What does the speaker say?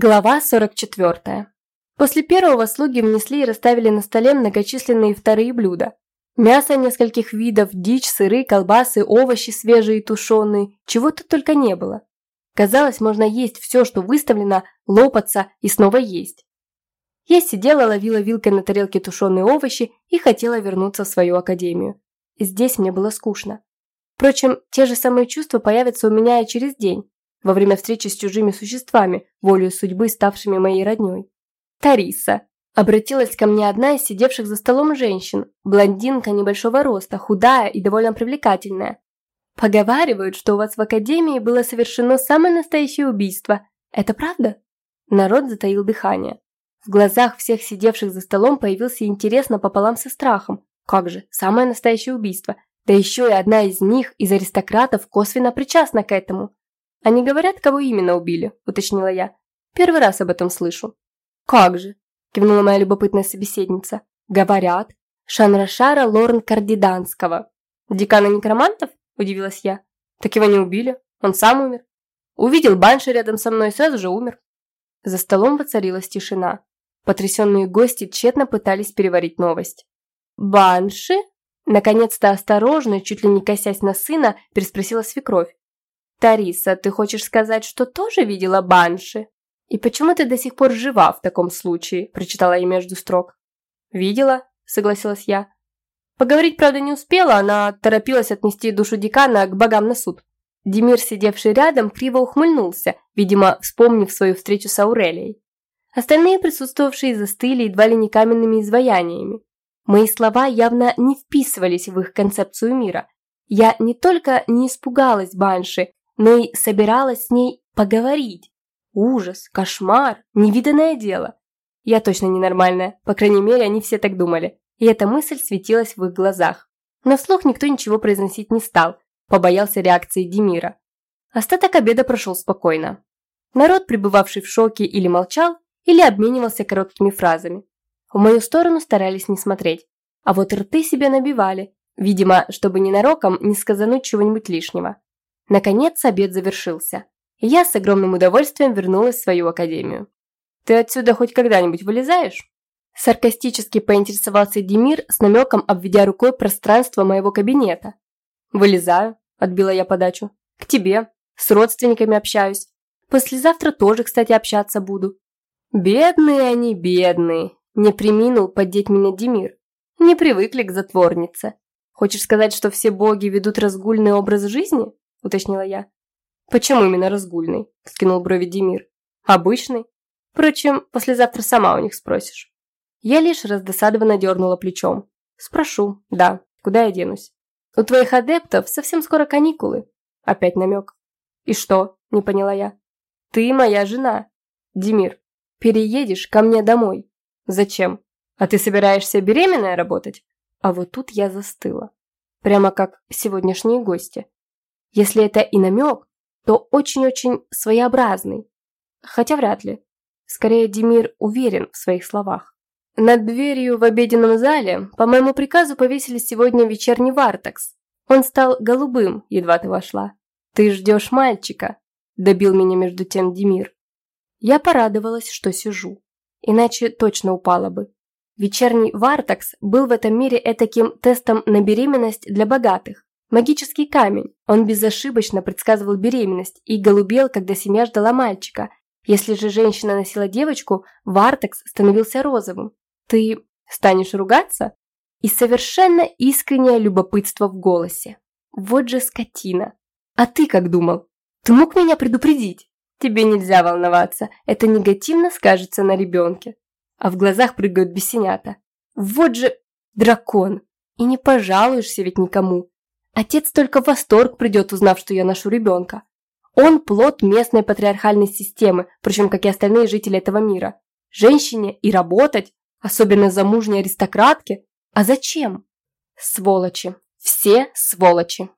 Глава 44. После первого слуги внесли и расставили на столе многочисленные вторые блюда. Мясо нескольких видов, дичь, сыры, колбасы, овощи свежие и тушеные, чего тут только не было. Казалось, можно есть все, что выставлено, лопаться и снова есть. Я сидела, ловила вилкой на тарелке тушеные овощи и хотела вернуться в свою академию. Здесь мне было скучно. Впрочем, те же самые чувства появятся у меня и через день во время встречи с чужими существами, волею судьбы, ставшими моей роднёй. «Тариса», – обратилась ко мне одна из сидевших за столом женщин, блондинка небольшого роста, худая и довольно привлекательная. «Поговаривают, что у вас в академии было совершено самое настоящее убийство. Это правда?» Народ затаил дыхание. В глазах всех сидевших за столом появился интерес напополам со страхом. Как же, самое настоящее убийство. Да еще и одна из них, из аристократов, косвенно причастна к этому. «Они говорят, кого именно убили», – уточнила я. «Первый раз об этом слышу». «Как же?» – кивнула моя любопытная собеседница. «Говорят. Шанрашара Лорн Кардиданского». «Декана некромантов?» – удивилась я. «Так его не убили. Он сам умер. Увидел банши рядом со мной и сразу же умер». За столом воцарилась тишина. Потрясенные гости тщетно пытались переварить новость. «Банши?» Наконец-то осторожно, чуть ли не косясь на сына, переспросила свекровь. «Тариса, ты хочешь сказать, что тоже видела банши?» «И почему ты до сих пор жива в таком случае?» – прочитала я между строк. «Видела», – согласилась я. Поговорить, правда, не успела, она торопилась отнести душу декана к богам на суд. Демир, сидевший рядом, криво ухмыльнулся, видимо, вспомнив свою встречу с Аурелией. Остальные присутствовавшие застыли едва ли не каменными изваяниями. Мои слова явно не вписывались в их концепцию мира. Я не только не испугалась Банши, но и собиралась с ней поговорить. Ужас, кошмар, невиданное дело. Я точно ненормальная, по крайней мере, они все так думали, и эта мысль светилась в их глазах. Но вслух никто ничего произносить не стал, побоялся реакции Демира. Остаток обеда прошел спокойно. Народ, пребывавший в шоке, или молчал, или обменивался короткими фразами. В мою сторону старались не смотреть, а вот рты себе набивали, видимо, чтобы ненароком не сказануть чего-нибудь лишнего. Наконец обед завершился, я с огромным удовольствием вернулась в свою академию. «Ты отсюда хоть когда-нибудь вылезаешь?» Саркастически поинтересовался Демир с намеком, обведя рукой пространство моего кабинета. «Вылезаю», – отбила я подачу. «К тебе. С родственниками общаюсь. Послезавтра тоже, кстати, общаться буду». «Бедные они, бедные», – не приминул поддеть меня Демир. «Не привыкли к затворнице. Хочешь сказать, что все боги ведут разгульный образ жизни?» – уточнила я. «Почему именно разгульный?» – скинул брови Демир. «Обычный. Впрочем, послезавтра сама у них спросишь». Я лишь раздосадованно дернула плечом. «Спрошу, да, куда я денусь?» «У твоих адептов совсем скоро каникулы». Опять намек. «И что?» – не поняла я. «Ты моя жена. Демир, переедешь ко мне домой». «Зачем? А ты собираешься беременная работать?» А вот тут я застыла. Прямо как сегодняшние гости. Если это и намек, то очень-очень своеобразный. Хотя вряд ли. Скорее, Демир уверен в своих словах. Над дверью в обеденном зале по моему приказу повесили сегодня вечерний вартекс. Он стал голубым, едва ты вошла. «Ты ждешь мальчика», – добил меня между тем Демир. Я порадовалась, что сижу. Иначе точно упала бы. Вечерний вартекс был в этом мире этаким тестом на беременность для богатых. Магический камень. Он безошибочно предсказывал беременность и голубел, когда семья ждала мальчика. Если же женщина носила девочку, вартекс становился розовым. Ты станешь ругаться? И совершенно искреннее любопытство в голосе. Вот же скотина. А ты как думал? Ты мог меня предупредить? Тебе нельзя волноваться, это негативно скажется на ребенке. А в глазах прыгают бесенята. Вот же дракон. И не пожалуешься ведь никому. Отец только в восторг придет, узнав, что я ношу ребенка. Он плод местной патриархальной системы, причем как и остальные жители этого мира. Женщине и работать, особенно замужней аристократке. А зачем? Сволочи. Все сволочи.